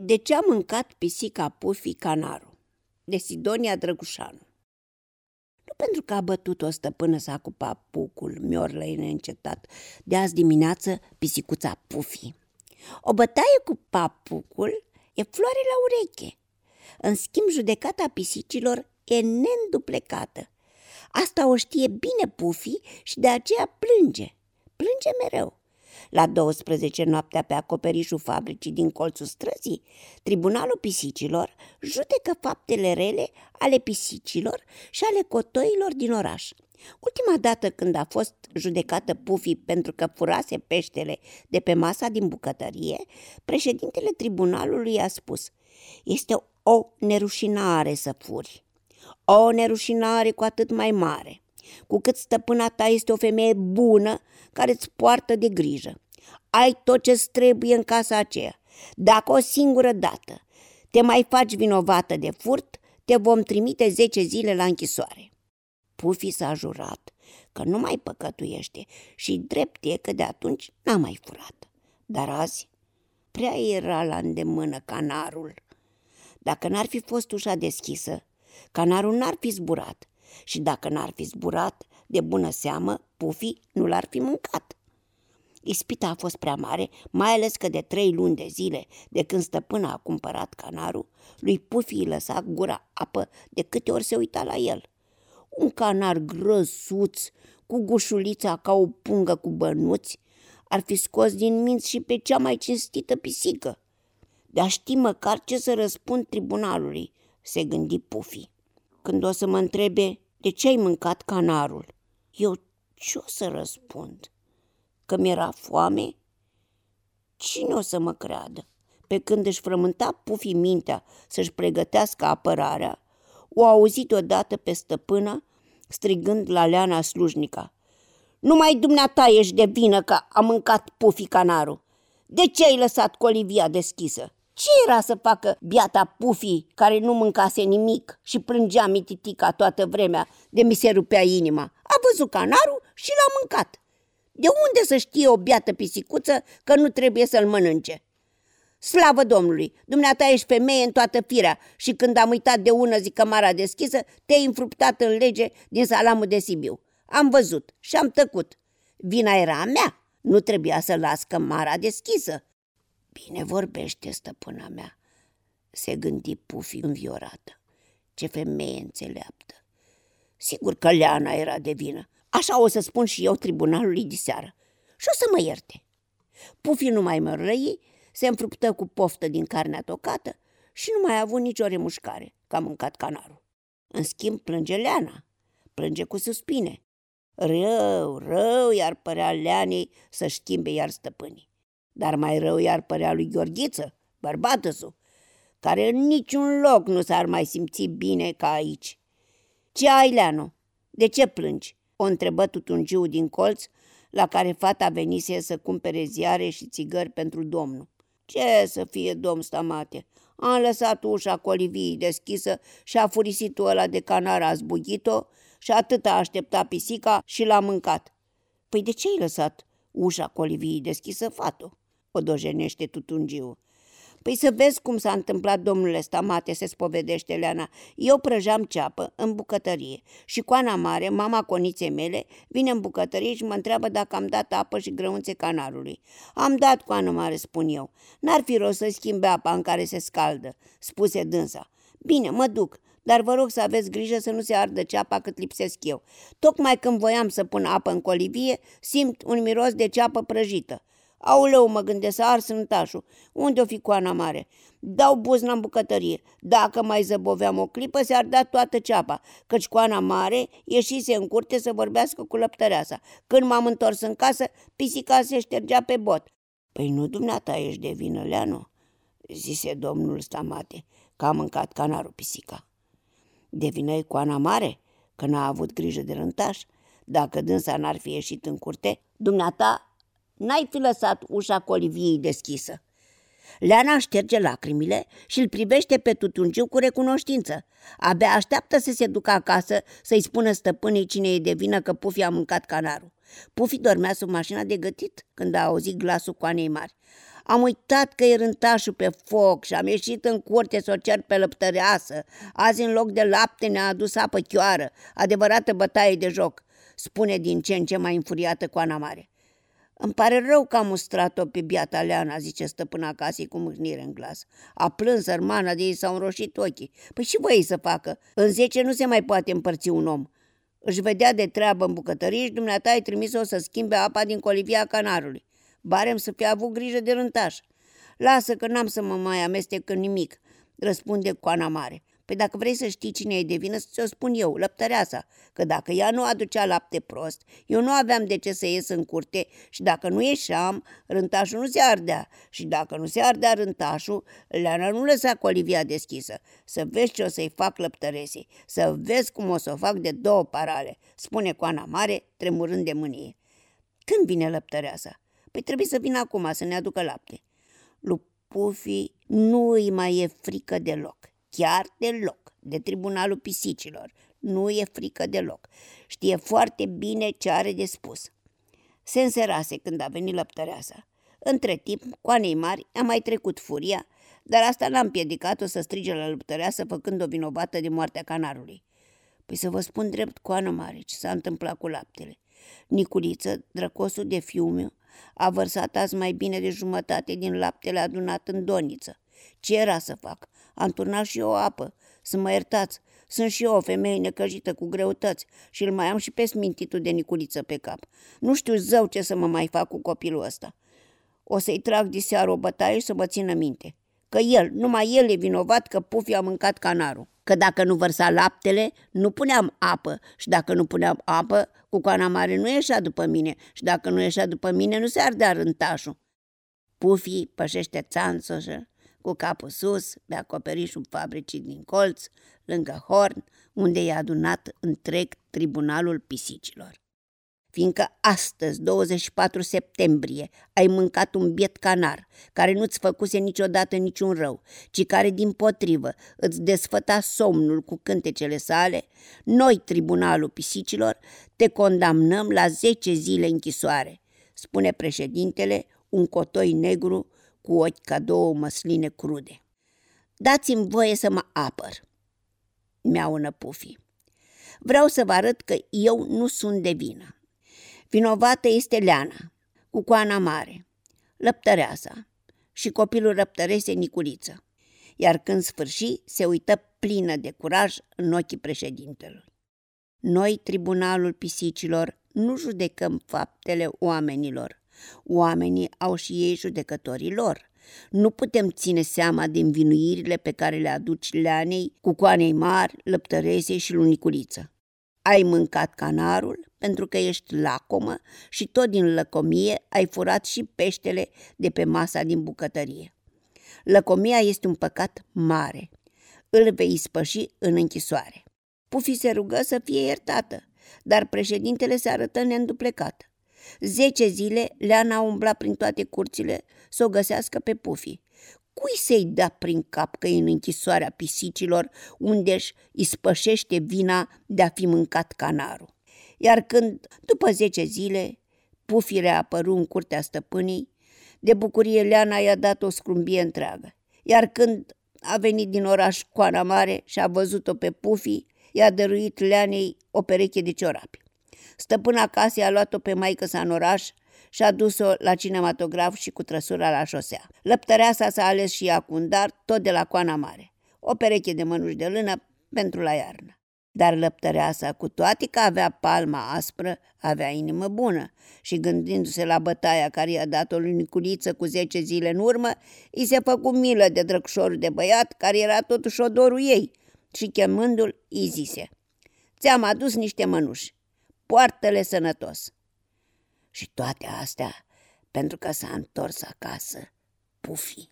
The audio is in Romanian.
De ce a mâncat pisica Pufi canarul? De Sidonia Drăgușanu Nu pentru că a bătut o stăpână să cu papucul, miorlăi neîncetat, de azi dimineață pisicuța Pufi. O bătaie cu papucul e floare la ureche. În schimb, judecata pisicilor e neînduplecată. Asta o știe bine Pufi și de aceea plânge. Plânge mereu. La 12 noaptea pe acoperișul fabricii din colțul străzii, tribunalul pisicilor judecă faptele rele ale pisicilor și ale cotoilor din oraș. Ultima dată când a fost judecată Pufi pentru că furase peștele de pe masa din bucătărie, președintele tribunalului a spus Este o nerușinare să furi. O nerușinare cu atât mai mare cu cât stăpâna ta este o femeie bună care îți poartă de grijă. Ai tot ce trebuie în casa aceea. Dacă o singură dată te mai faci vinovată de furt, te vom trimite zece zile la închisoare. Pufi s-a jurat că nu mai păcătuiește și drept e că de atunci n-a mai furat. Dar azi prea era la îndemână canarul. Dacă n-ar fi fost ușa deschisă, canarul n-ar fi zburat și dacă n-ar fi zburat, de bună seamă, Pufi nu l-ar fi mâncat. Ispita a fost prea mare, mai ales că de trei luni de zile, de când stăpâna a cumpărat canarul, lui Pufi îi lăsa gura apă de câte ori se uita la el. Un canar grăsuț, cu gușulița ca o pungă cu bănuți, ar fi scos din minți și pe cea mai cinstită pisică. Dar ști măcar ce să răspund tribunalului, se gândi Pufi. Când o să mă întrebe de ce ai mâncat canarul, eu ce o să răspund? Că mi-era foame? Cine o să mă creadă? Pe când își frământa Pufi mintea să-și pregătească apărarea, o auzit odată pe stăpână strigând la Leana slujnica. Numai dumneata ești de vină că a mâncat Pufi canarul. De ce ai lăsat colivia deschisă? Ce era să facă biata Pufi care nu mâncase nimic și plângea mititica toată vremea de mi se rupea inima? A văzut canarul și l-a mâncat. De unde să știe o biată pisicuță că nu trebuie să-l mănânce? Slavă Domnului! Dumneata ești femeie în toată firea și când am uitat de ună zi cămara deschisă, te-ai înfruptat în lege din salamul de Sibiu. Am văzut și am tăcut. Vina era a mea. Nu trebuia să las cămara deschisă. Bine vorbește, stăpâna mea, se gândi Pufi înviorată. Ce femeie înțeleaptă! Sigur că Leana era de vină. Așa o să spun și eu tribunalului de seară. Și o să mă ierte. Pufi nu mai mărlăi, se înfruptă cu poftă din carnea tocată și nu mai a avut nicio remușcare, că a mâncat canarul. În schimb, plânge Leana, plânge cu suspine. Rău, rău i-ar părea Leanei să schimbe iar stăpânii. Dar mai rău i-ar părea lui Gheorghiță, bărbată care în niciun loc nu s-ar mai simți bine ca aici. Ce ai, Leanu? De ce plângi? O întrebă tutungiu din colț, la care fata venise să cumpere ziare și țigări pentru domnul. Ce să fie, domn Stamate? Am lăsat ușa colivii deschisă și a furisitul ăla de canar a zbugit-o și atât a așteptat pisica și l-a mâncat. Păi de ce ai lăsat ușa colivii deschisă, fată? O dojenește tutungiu. Păi să vezi cum s-a întâmplat, domnule Stamate, se spovedește Leana. Eu prăjam ceapă în bucătărie și coana mare, mama coniței mele, vine în bucătărie și mă întreabă dacă am dat apă și grăunțe canarului. Am dat coană mare, spun eu. N-ar fi rost să schimbe apa în care se scaldă, spuse dânsa. Bine, mă duc, dar vă rog să aveți grijă să nu se ardă ceapa cât lipsesc eu. Tocmai când voiam să pun apă în colivie, simt un miros de ceapă prăjită. Auleu, mă gândesc să ars tașul. Unde o fi coana mare? Dau buzna în bucătărie. Dacă mai zăboveam o clipă, se ardea toată ceapa, căci coana mare ieșise în curte să vorbească cu lăptăreasa. Când m-am întors în casă, pisica se ștergea pe bot. Păi nu dumneata ești de vină, Leanu, zise domnul Stamate, că a mâncat canarul pisica. De vină e coana mare, că n-a avut grijă de rântaș. Dacă dânsa n-ar fi ieșit în curte, dumneata N-ai fi lăsat ușa coliviei deschisă. Leana șterge lacrimile și îl privește pe tutungiu cu recunoștință. Abia așteaptă să se ducă acasă să-i spună stăpânii cine e de vină că Pufi a mâncat canarul. Pufi dormea sub mașina de gătit când a auzit glasul coanei mari. Am uitat că e rântașul pe foc și am ieșit în curte să o cer pe lăptăreasă. Azi în loc de lapte ne-a adus apă chioară, adevărată bătaie de joc, spune din ce în ce mai înfuriată cu Ana Mare. Îmi pare rău că am mustrat-o pe biata Leana, zice stăpâna casei cu mâhnire în glas. A plâns sărmana de ei s-au înroșit ochii. Păi și voi să facă? În zece nu se mai poate împărți un om. Își vedea de treabă în bucătărie și dumneata ai trimis-o să schimbe apa din colivia canarului. Barem să fie avut grijă de rântaș. Lasă că n-am să mă mai amestec în nimic, răspunde Coana Mare. Păi dacă vrei să știi cine e de vină, să ți-o spun eu, lăptăreasa, că dacă ea nu aducea lapte prost, eu nu aveam de ce să ies în curte și dacă nu ieșeam, rântașul nu se ardea și dacă nu se ardea rântașul, Leana nu lăsa colivia deschisă. Să vezi ce o să-i fac lăptăresii, să vezi cum o să o fac de două parale, spune Coana Mare, tremurând de mânie. Când vine lăptăreasa? Păi trebuie să vină acum să ne aducă lapte. Lupufi nu îi mai e frică deloc chiar deloc, de tribunalul pisicilor. Nu e frică deloc. Știe foarte bine ce are de spus. Se înserase când a venit lăptăreasa. Între timp, coanei mari a mai trecut furia, dar asta n-a împiedicat-o să strige la lăptăreasă făcând-o vinovată de moartea canarului. Păi să vă spun drept, coană mare, ce s-a întâmplat cu laptele. Niculiță, drăcosul de fiumiu, a vărsat azi mai bine de jumătate din laptele adunat în doniță. Ce era să fac? Am turnat și eu apă. Să mă iertați, sunt și eu o femeie necăjită cu greutăți și îl mai am și pe smintitul de Niculiță pe cap. Nu știu zău ce să mă mai fac cu copilul ăsta. O să-i trag diseară o bătaie și să mă țină minte. Că el, numai el e vinovat că Pufi a mâncat canarul. Că dacă nu vărsa laptele, nu puneam apă. Și dacă nu puneam apă, cu coana mare nu ieșea după mine. Și dacă nu ieșea după mine, nu se ardea rântașul. Pufi pășește țanțoșă cu capul sus, pe acoperișul fabricii din colț, lângă Horn, unde i-a adunat întreg tribunalul pisicilor. Fiindcă astăzi, 24 septembrie, ai mâncat un biet canar, care nu-ți făcuse niciodată niciun rău, ci care, din potrivă, îți desfăta somnul cu cântecele sale, noi, tribunalul pisicilor, te condamnăm la 10 zile închisoare, spune președintele, un cotoi negru cu ochi ca două măsline crude. Dați-mi voie să mă apăr, mi-a Pufi. Vreau să vă arăt că eu nu sunt de vină. Vinovată este Leana, cu coana mare, lăptăreasa și copilul răptărese Niculiță, iar când sfârși se uită plină de curaj în ochii președintelui. Noi, tribunalul pisicilor, nu judecăm faptele oamenilor, Oamenii au și ei judecătorii lor. Nu putem ține seama din vinuirile pe care le aduci leanei, cu coanei mari, lăptărese și luniculiță. Ai mâncat canarul pentru că ești lacomă și tot din lăcomie ai furat și peștele de pe masa din bucătărie. Lăcomia este un păcat mare. Îl vei spăși în închisoare. Pufi se rugă să fie iertată, dar președintele se arătă neînduplecat. Zece zile Leana umbla prin toate curțile să o găsească pe Pufi. Cui să-i da prin cap că e în închisoarea pisicilor unde își ispășește vina de a fi mâncat canarul? Iar când, după zece zile, Pufi reapăru în curtea stăpânii, de bucurie Leana i-a dat o scrumbie întreagă. Iar când a venit din oraș Coana Mare și a văzut-o pe Pufi, i-a dăruit Leanei o pereche de ciorapi. Stăpâna casei a luat-o pe maică sa în oraș și a dus-o la cinematograf și cu trăsura la șosea. Lăptăreasa s-a ales și ea cu un dar, tot de la coana mare. O pereche de mănuși de lână pentru la iarnă. Dar lăptăreasa, cu toate că avea palma aspră, avea inimă bună și gândindu-se la bătaia care i-a dat-o lui Niculiță cu zece zile în urmă, i se făcu milă de drăcșorul de băiat care era totuși odorul ei și chemându-l, îi zise Ți-am adus niște mănuși, poartă-le sănătos. Și toate astea pentru că s-a întors acasă Pufi.